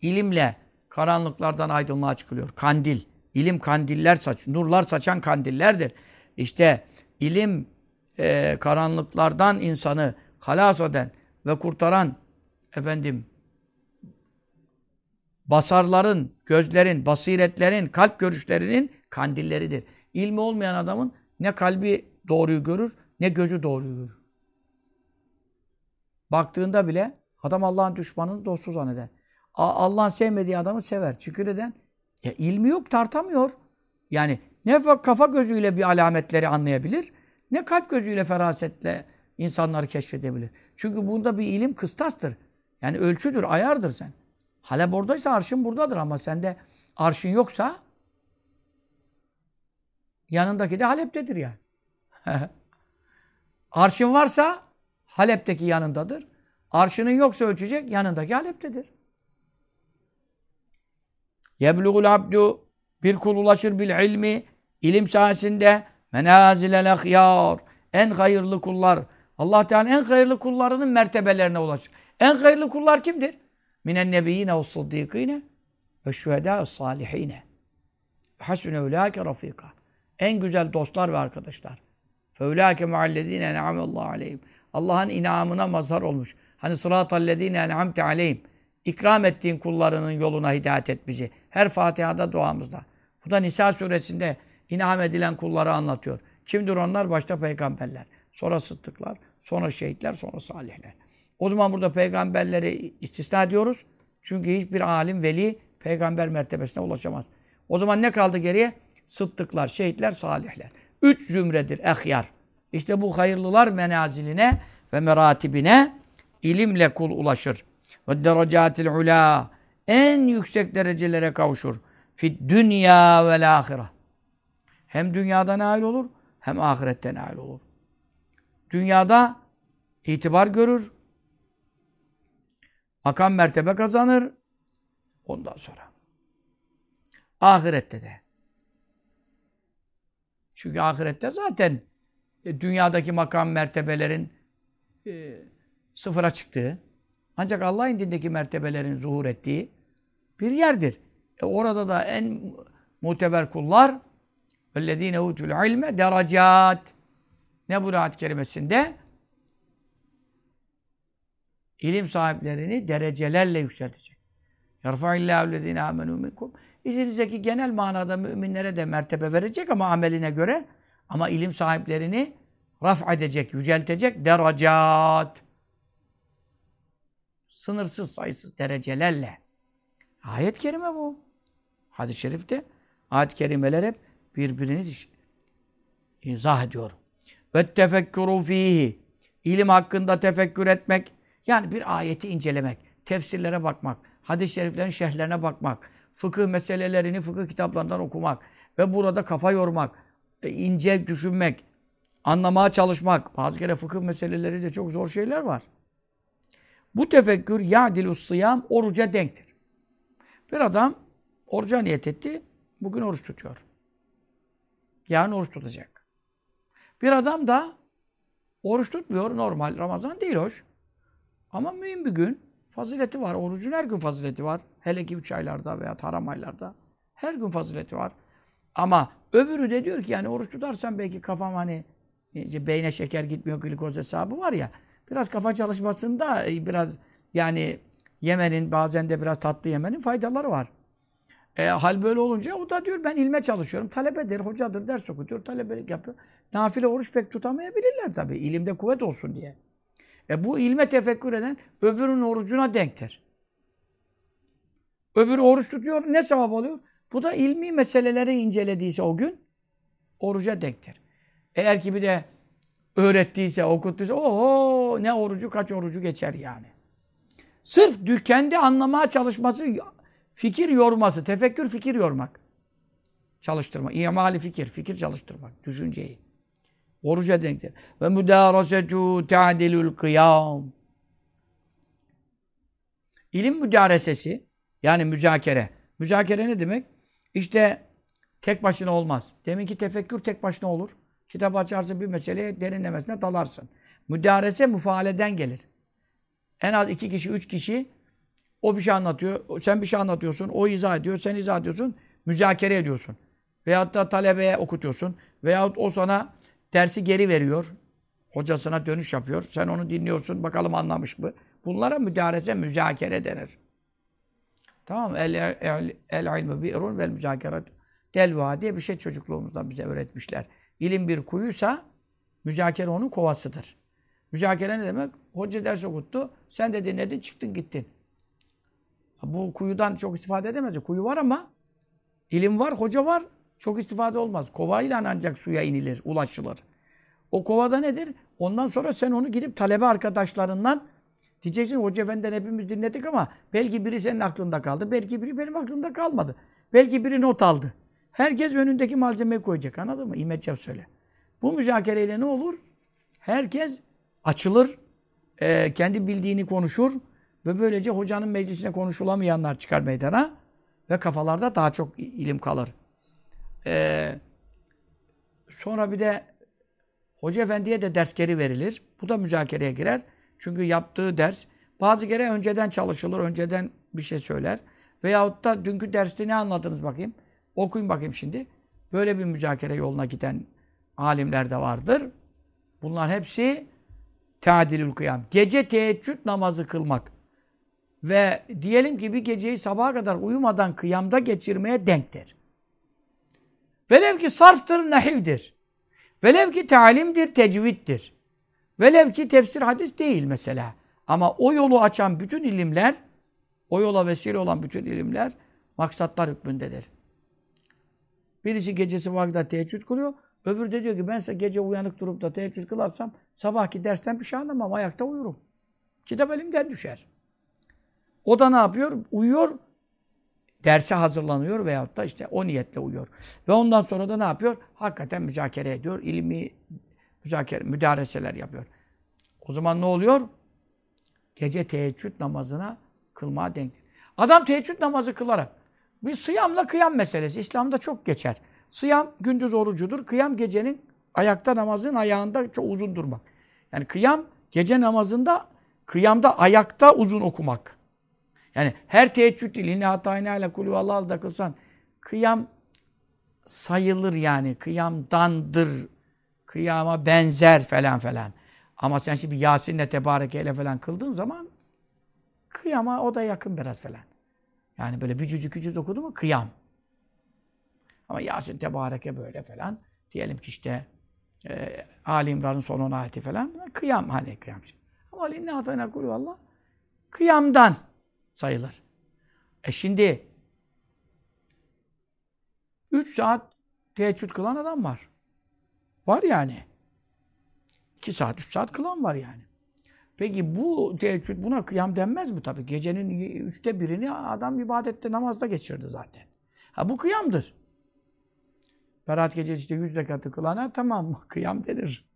ilimle karanlıklardan aydınlığa çıkılıyor. Kandil. İlim kandiller saç, nurlar saçan kandillerdir. İşte ilim e, karanlıklardan insanı halas eden ve kurtaran efendim basarların, gözlerin, basiretlerin, kalp görüşlerinin kandilleridir. İlmi olmayan adamın ne kalbi doğruyu görür, ne gözü doğruyu görür. Baktığında bile adam Allah'ın düşmanını dostu zanneder. Allah'ın sevmediği adamı sever. Çünkü neden? Ya ilmi yok, tartamıyor. Yani ne kafa gözüyle bir alametleri anlayabilir, ne kalp gözüyle ferasetle insanları keşfedebilir. Çünkü bunda bir ilim kıstastır. Yani ölçüdür, ayardır sen. Halep oradaysa arşın buradadır ama sende arşın yoksa yanındaki de Halep'tedir yani. arşın varsa Halep'teki yanındadır. Arşının yoksa ölçecek yanındaki Halep'tedir. Yeblugul abdu bir kul ulaşır bil ilmi ilim sahasında menazilel ahyar en hayırlı kullar Allah Teala en hayırlı kullarının mertebelerine ulaşır. En hayırlı kullar kimdir? Minen nebiyyine ve sıddîkîne ve şühedâ salihîne. Hasune ulâke rafîkâ. En güzel dostlar ve arkadaşlar. Feulâke muallezîne en'amallahu aleyhim. Allah'ın inamına mazhar olmuş. Hani sıratallezîne en'amte aleyhim. İkram ettiğin kullarının yoluna hidayet et bizi. Her Fatiha'da duamızda. Bu da Nisa suresinde inam edilen kulları anlatıyor. Kimdir onlar? Başta peygamberler. Sonra sıddıklar, sonra şehitler, sonra salihler. O zaman burada peygamberleri istisna ediyoruz. Çünkü hiçbir alim, veli peygamber mertebesine ulaşamaz. O zaman ne kaldı geriye? Sıddıklar, şehitler, salihler. Üç zümredir, ehyar. İşte bu hayırlılar menaziline ve meratibine ilimle kul ulaşır. Ve derecatil ula en yüksek derecelere kavuşur. Fit dünya ve ahire. Hem dünyada nail olur hem ahirette nail olur. Dünyada itibar görür. Makam mertebe kazanır. Ondan sonra. Ahirette de. Çünkü ahirette zaten e, dünyadaki makam mertebelerin e, sıfıra çıktığı, ancak Allah indindeki mertebelerin zuhur ettiği bir yerdir. E orada da en muteber kullar اَلَّذ۪ينَ اُوتُوا الْعِلْمَ derecat. Ne bu ayet kerimesinde? İlim sahiplerini derecelerle yükseltecek. يَرْفَعِ اللّٰهُ الَّذ۪ينَ آمَنُوا مِنْكُمْ İçinizdeki genel manada müminlere de mertebe verecek ama ameline göre ama ilim sahiplerini raf edecek, yüceltecek derecat. Sınırsız sayısız derecelerle. Ayet-i kerime bu. Hadis-i şerifte ayet-i kerimeler hep birbirini izah ediyor. Ve tefekkuru fihi. İlim hakkında tefekkür etmek. Yani bir ayeti incelemek. Tefsirlere bakmak. Hadis-i şeriflerin şerhlerine bakmak. Fıkıh meselelerini fıkıh kitaplarından okumak. Ve burada kafa yormak. E, ince düşünmek. Anlamaya çalışmak. Bazı kere fıkıh meseleleri de çok zor şeyler var. Bu tefekkür ya'dilus sıyam oruca denktir. Bir adam oruca niyet etti. Bugün oruç tutuyor. Yarın oruç tutacak. Bir adam da oruç tutmuyor. Normal Ramazan değil hoş. Ama mühim bir gün. Fazileti var. Orucun her gün fazileti var. Hele ki üç aylarda veya haram aylarda. Her gün fazileti var. Ama öbürü de diyor ki yani oruç tutarsan belki kafam hani işte beyne şeker gitmiyor glikoz hesabı var ya. Biraz kafa çalışmasında e, biraz yani yemenin bazen de biraz tatlı yemenin faydaları var. E, hal böyle olunca o da diyor ben ilme çalışıyorum. Talebedir, hocadır, ders okutuyor, talebelik yapıyor. Nafile oruç pek tutamayabilirler tabii. İlimde kuvvet olsun diye. E bu ilme tefekkür eden öbürünün orucuna denktir. Öbürü oruç tutuyor. Ne sevap oluyor? Bu da ilmi meseleleri incelediyse o gün oruca denktir. Eğer ki bir de öğrettiyse, okuttuysa oho ne orucu kaç orucu geçer yani. Sırf kendi anlamaya çalışması, fikir yorması, tefekkür fikir yormak. Çalıştırmak. İmali fikir, fikir çalıştırmak, düşünceyi. Oruca denktir. Ve müdârasetû te'adilül kıyâm. İlim müdaresesi, yani müzakere. Müzakere ne demek? İşte tek başına olmaz. Deminki tefekkür tek başına olur. Kitap açarsın bir meseleye derinlemesine dalarsın. Müdarese müfaaleden gelir. En az iki kişi, üç kişi o bir şey anlatıyor, sen bir şey anlatıyorsun, o izah ediyor, sen izah ediyorsun, müzakere ediyorsun. Veyahut da talebeye okutuyorsun. Veyahut o sana dersi geri veriyor. Hocasına dönüş yapıyor. Sen onu dinliyorsun, bakalım anlamış mı? Bunlara müdarese, müzakere denir. Tamam? El, el, el ilmi bi'run vel müzakeret delva diye bir şey çocukluğumuzda bize öğretmişler. İlim bir kuyuysa müzakere onun kovasıdır. Müzakere ne demek? Hoca ders okuttu. Sen de dinledin, çıktın gittin. Bu kuyudan çok istifade edemez. Kuyu var ama ilim var, hoca var. Çok istifade olmaz. Kovayla ancak suya inilir, ulaşılır. O kovada nedir? Ondan sonra sen onu gidip talebe arkadaşlarından diyeceksin Hoca Efendi'den hepimiz dinledik ama belki biri senin aklında kaldı. Belki biri benim aklımda kalmadı. Belki biri not aldı. Herkes önündeki malzemeyi koyacak. Anladın mı? İmetçev söyle. Bu müzakereyle ne olur? Herkes açılır. Kendi bildiğini konuşur. Ve böylece hocanın meclisine konuşulamayanlar çıkar meydana. Ve kafalarda daha çok ilim kalır. E, sonra bir de Hoca Efendi'ye de ders geri verilir. Bu da müzakereye girer. Çünkü yaptığı ders bazı kere önceden çalışılır, önceden bir şey söyler. Veyahut da dünkü derste ne anladınız bakayım? Okuyun bakayım şimdi. Böyle bir müzakere yoluna giden alimler de vardır. Bunlar hepsi teadilül kıyam. Gece teheccüd namazı kılmak. Ve diyelim ki bir geceyi sabaha kadar uyumadan kıyamda geçirmeye denktir. Velev ki sarftır, nehivdir. Velev ki talimdir, tecviddir. Velev ki tefsir hadis değil mesela. Ama o yolu açan bütün ilimler, o yola vesile olan bütün ilimler maksatlar hükmündedir. Birisi gecesi vakti teheccüd kılıyor. Öbürü de diyor ki ben gece uyanık durup da teheccüd kılarsam sabahki dersten bir şey anlamam. Ayakta uyurum. Kitap elimden düşer. O da ne yapıyor? Uyuyor. Derse hazırlanıyor veyahut da işte o niyetle uyuyor. Ve ondan sonra da ne yapıyor? Hakikaten müzakere ediyor. ilmi müzakere, müdareseler yapıyor. O zaman ne oluyor? Gece teheccüd namazına kılmaya denktir. Adam teheccüd namazı kılarak bir sıyamla kıyam meselesi. İslam'da çok geçer. Sıyam gündüz orucudur. Kıyam gecenin ayakta namazın ayağında çok uzun durmak. Yani kıyam gece namazında kıyamda ayakta uzun okumak. Yani her teheccüd değil. İnne hatayna ile kulü Allah'ı da kılsan. Kıyam sayılır yani. Kıyamdandır. Kıyama benzer falan falan. Ama sen şimdi Yasin'le tebarekeyle falan kıldığın zaman kıyama o da yakın biraz falan. Yani böyle bir cücük cücük okudu mu kıyam. Ama Yasin tebareke böyle falan. Diyelim ki işte e, Ali İmran'ın son 10 ayeti falan. Kıyam hani kıyam. Ama inne hatayna kulü Allah kıyamdan sayılır. E şimdi 3 saat teheccüd kılan adam var. Var yani. 2 saat, 3 saat kılan var yani. Peki bu teheccüd buna kıyam denmez mi tabii? Gecenin üçte birini adam ibadette, namazda geçirdi zaten. Ha bu kıyamdır. Berat gecesi işte yüz rekatı kılana tamam kıyam denir.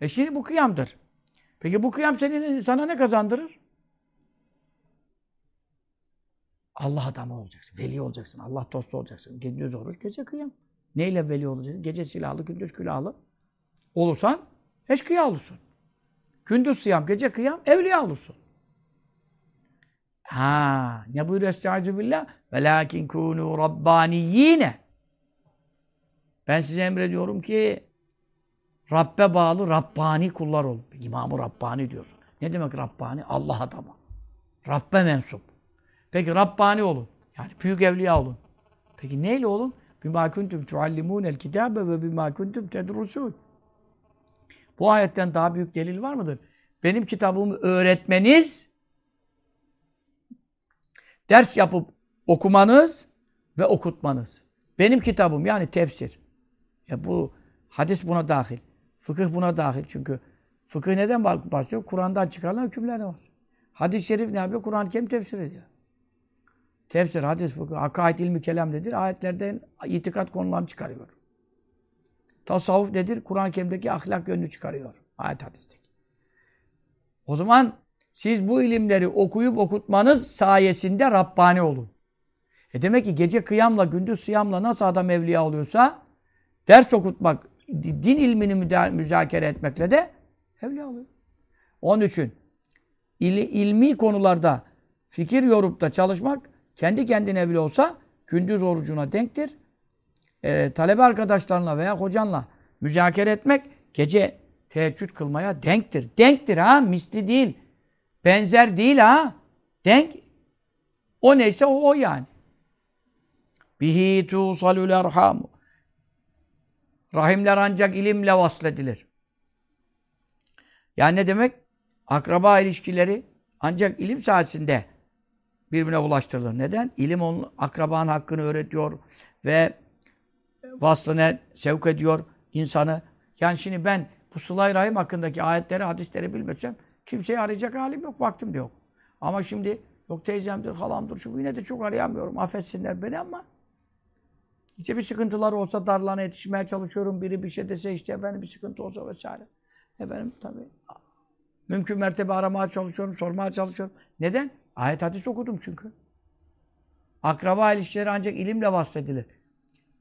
E şimdi bu kıyamdır. Peki bu kıyam senin sana ne kazandırır? Allah adamı olacaksın, veli olacaksın, Allah dostu olacaksın. Gündüz oruç, gece kıyam. Neyle veli olacaksın? Gece silahlı, gündüz külahlı. Olursan eşkıya olursun. Gündüz sıyam, gece kıyam, evliya olursun. Ha, ne buyuruyor Estaizu billah? Velakin kunu rabbaniyine. Ben size emrediyorum ki Rabbe bağlı Rabbani kullar olun. İmamı Rabbani diyorsun. Ne demek Rabbani? Allah adamı. Rabbe mensup. Peki Rabbani olun. Yani büyük evliya olun. Peki neyle olun? Bima kuntum tuallimunel kitabe ve bima kuntum tedrusun. Bu ayetten daha büyük delil var mıdır? Benim kitabımı öğretmeniz, ders yapıp okumanız ve okutmanız. Benim kitabım yani tefsir. Ya bu hadis buna dahil. Fıkıh buna dahil çünkü. Fıkıh neden başlıyor? Kur'an'dan çıkarılan hükümler var. Hadis-i şerif ne yapıyor? Kur'an-ı Kerim tefsir ediyor. Tefsir, hadis, fıkıh, akaid ilmi kelam nedir? Ayetlerden itikat konularını çıkarıyor. Tasavvuf nedir? Kur'an-ı Kerim'deki ahlak yönünü çıkarıyor. Ayet hadisteki. O zaman siz bu ilimleri okuyup okutmanız sayesinde Rabbani olun. E demek ki gece kıyamla, gündüz sıyamla nasıl adam evliya oluyorsa ders okutmak, din ilmini müzakere etmekle de evliya oluyor. Onun için il, ilmi konularda fikir yorup da çalışmak kendi kendine bile olsa gündüz orucuna denktir. Ee, talebe arkadaşlarına veya hocanla müzakere etmek gece teheccüd kılmaya denktir. Denktir ha, misli değil. Benzer değil ha. Denk. O neyse o, o yani. Bihi tusalul erhamu. Rahimler ancak ilimle vasledilir. Yani ne demek? Akraba ilişkileri ancak ilim sayesinde birbirine ulaştırılır. Neden? İlim onun akrabanın hakkını öğretiyor ve vaslına sevk ediyor insanı. Yani şimdi ben bu Sıla-i Rahim hakkındaki ayetleri, hadisleri bilmesem kimseyi arayacak halim yok, vaktim de yok. Ama şimdi yok teyzemdir, halamdır, şu yine de çok arayamıyorum. Affetsinler beni ama işte bir sıkıntılar olsa darlana yetişmeye çalışıyorum. Biri bir şey dese işte efendim bir sıkıntı olsa vesaire. Efendim tabii mümkün mertebe aramaya çalışıyorum, sormaya çalışıyorum. Neden? Ayet hadis okudum çünkü. Akraba ilişkileri ancak ilimle vasfedilir.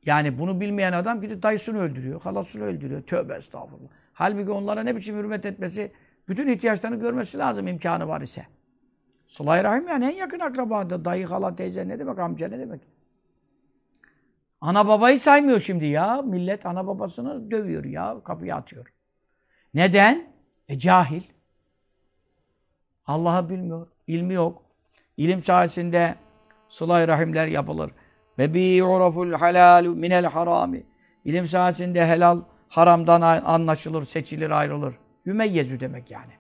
Yani bunu bilmeyen adam gidip dayısını öldürüyor, halasını öldürüyor. Tövbe estağfurullah. Halbuki onlara ne biçim hürmet etmesi, bütün ihtiyaçlarını görmesi lazım imkanı var ise. Sıla-i Rahim yani en yakın akraba. Dayı, hala, teyze ne demek, amca ne demek? Ana babayı saymıyor şimdi ya. Millet ana babasını dövüyor ya, kapıya atıyor. Neden? E cahil. Allah'ı bilmiyor, ilmi yok. İlim sayesinde sıla rahimler yapılır. Ve bi yu'raful halal minel harami. İlim sayesinde helal haramdan anlaşılır, seçilir, ayrılır. Yümeyyezü demek yani.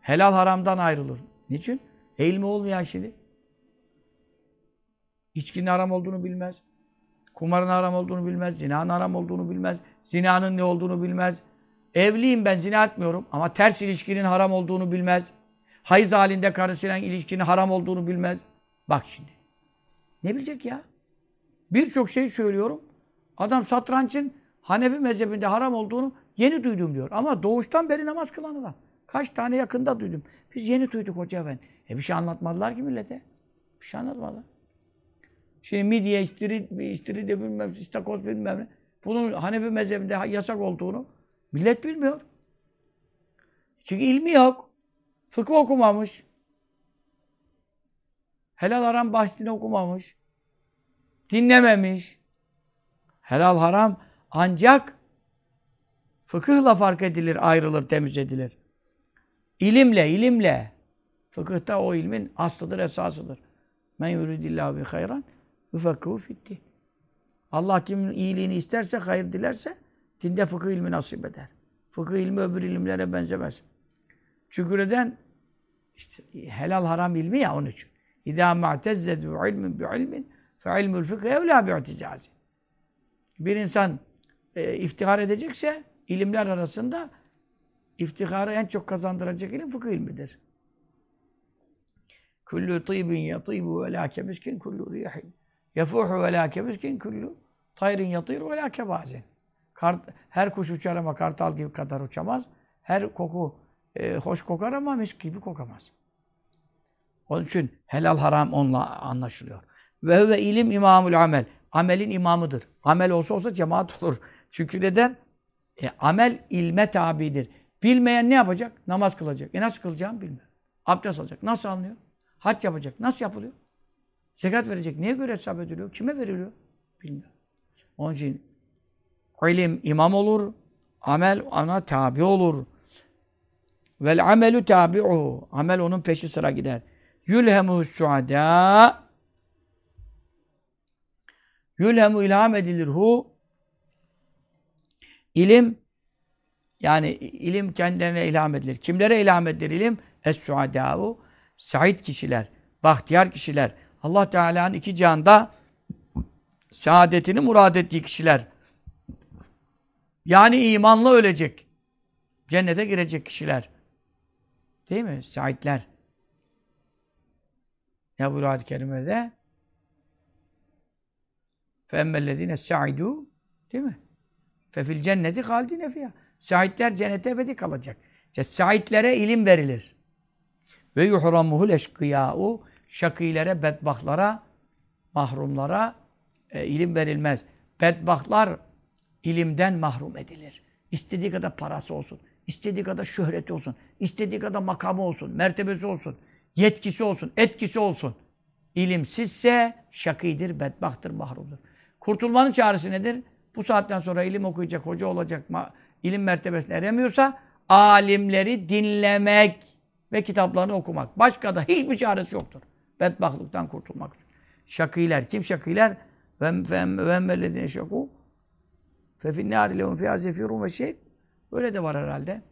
Helal haramdan ayrılır. Niçin? E olmayan şimdi. İçkinin haram olduğunu bilmez. Kumarın haram olduğunu bilmez. Zinanın haram olduğunu bilmez. Zinanın ne olduğunu bilmez. Evliyim ben zina etmiyorum ama ters ilişkinin haram olduğunu bilmez. Hayız halinde karısıyla ilişkinin haram olduğunu bilmez. Bak şimdi. Ne bilecek ya? Birçok şey söylüyorum. Adam satrançın Hanefi mezhebinde haram olduğunu yeni duydum diyor. Ama doğuştan beri namaz kılan adam. Kaç tane yakında duydum. Biz yeni duyduk hoca efendi. E bir şey anlatmadılar ki millete. Bir şey anlatmadılar. Şimdi midye, istiridye, istiridye bilmem, istakoz bilmem ne. Bunun Hanefi mezhebinde yasak olduğunu millet bilmiyor. Çünkü ilmi yok. Fıkıh okumamış. Helal haram bahsini okumamış. Dinlememiş. Helal haram ancak fıkıhla fark edilir, ayrılır, temiz edilir. İlimle, ilimle. Fıkıhta o ilmin aslıdır, esasıdır. Men yuridillahu bi hayran yufekkihu fiddin. Allah kimin iyiliğini isterse, hayır dilerse dinde fıkıh ilmi nasip eder. Fıkıh ilmi öbür ilimlere benzemez. Çünkü neden? İşte helal haram ilmi ya onun için. İzâ ma'tezzet bi ilmin bi ilmin fe ilmül. Bir insan e, iftihar edecekse ilimler arasında iftiharı en çok kazandıracak ilim fıkıh ilmidir. Kullu tîbin yatîbu ve lâ kemiskin kullu rihin. Yefuhu ve lâ kemiskin kullu tayrin yatîru ve lâ. Kart, her kuş uçar ama kartal gibi kadar uçamaz. Her koku e, hoş kokar ama misk gibi kokamaz. Onun için helal haram onunla anlaşılıyor. Ve ve ilim imamul amel. Amelin imamıdır. Amel olsa olsa cemaat olur. Çünkü neden? E, amel ilme tabidir. Bilmeyen ne yapacak? Namaz kılacak. E nasıl kılacağım bilmiyor. Abdest alacak. Nasıl anlıyor? Hac yapacak. Nasıl yapılıyor? Zekat verecek. Niye göre hesap ediliyor? Kime veriliyor? Bilmiyor. Onun için ilim imam olur. Amel ona tabi olur. Vel amelü tabi'uhu. Amel onun peşi sıra gider. Yülhemuhus suada. Yülhemu ilham edilir hu. İlim yani ilim kendilerine ilham edilir. Kimlere ilham edilir ilim? Es-suadâ'u. Said kişiler, bahtiyar kişiler. Allah Teala'nın iki canda saadetini murad ettiği kişiler. Yani imanla ölecek. Cennete girecek kişiler. Değil mi? Saidler. Ya bu ayet-i kerimede فَاَمَّا saidu Değil mi? Fefil cenneti haldine fiyah. Saidler cennete ebedi kalacak. İşte saidlere ilim verilir. Ve yuhramuhul eşkıyâ'u şakilere, bedbahtlara, mahrumlara e, ilim verilmez. Bedbahtlar ilimden mahrum edilir. İstediği kadar parası olsun, istediği kadar şöhreti olsun, istediği kadar makamı olsun, mertebesi olsun, yetkisi olsun, etkisi olsun. İlimsizse şakidir, bedbahtır, mahrumdur. Kurtulmanın çaresi nedir? Bu saatten sonra ilim okuyacak, hoca olacak, ilim mertebesine eremiyorsa alimleri dinlemek ve kitaplarını okumak. Başka da hiçbir çaresi yoktur. Bedbahtlıktan kurtulmak. Şakiler. Kim şakiler? Ve emmellezine şakû fe finnâri lehum fiyâ zefirun ve şey. Öyle de var herhalde.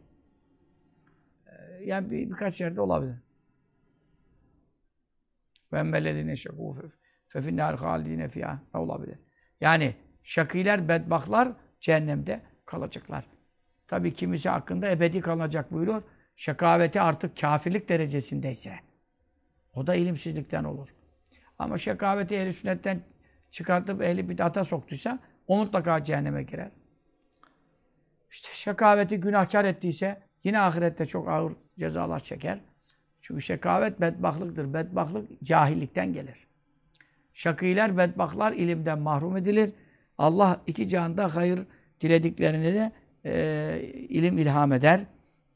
Ee, yani bir, birkaç yerde olabilir. Ve emmellezine şakû fe finnâri hâlidîne fiyâ olabilir. Yani şakiler, bedbahtlar cehennemde kalacaklar. Tabi kimisi hakkında ebedi kalacak buyuruyor. Şakaveti artık kafirlik derecesindeyse. O da ilimsizlikten olur. Ama şakaveti ehli sünnetten çıkartıp ehli bidata soktuysa o mutlaka cehenneme girer. İşte şakaveti günahkar ettiyse yine ahirette çok ağır cezalar çeker. Çünkü şekavet bedbahtlıktır. Bedbahtlık cahillikten gelir. Şakiler, bedbahtlar ilimden mahrum edilir. Allah iki cihanda hayır dilediklerini de e, ilim ilham eder.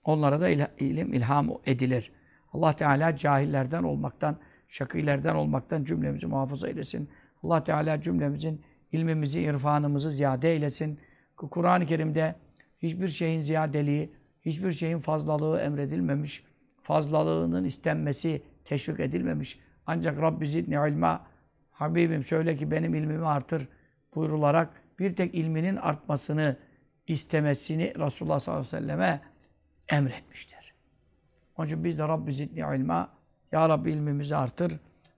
Onlara da il, ilim ilham edilir. Allah Teala cahillerden olmaktan, şakilerden olmaktan cümlemizi muhafaza eylesin. Allah Teala cümlemizin ilmimizi, irfanımızı ziyade eylesin. Kur'an-ı Kerim'de hiçbir şeyin ziyadeliği, hiçbir şeyin fazlalığı emredilmemiş. Fazlalığının istenmesi teşvik edilmemiş. Ancak Rabbi zidni ilma Habibim söyle ki benim ilmimi artır buyrularak bir tek ilminin artmasını istemesini Resulullah sallallahu aleyhi ve selleme emretmiştir. Onun için biz de Rabbi zidni ilma Ya Rabbi ilmimizi artır.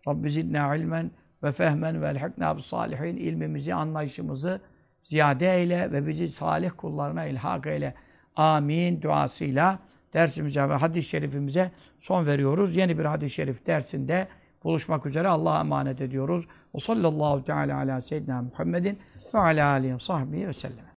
Rabbi zidna ilmen ve fehmen ve elhikna bis salihin ilmimizi, anlayışımızı ziyade eyle ve bizi salih kullarına ilhak eyle. Amin duasıyla dersimize ve hadis-i şerifimize son veriyoruz. Yeni bir hadis-i şerif dersinde buluşmak üzere Allah'a emanet ediyoruz. O sallallahu teala ala seyyidina Muhammedin ve ala alihi ve sahbihi ve sellem.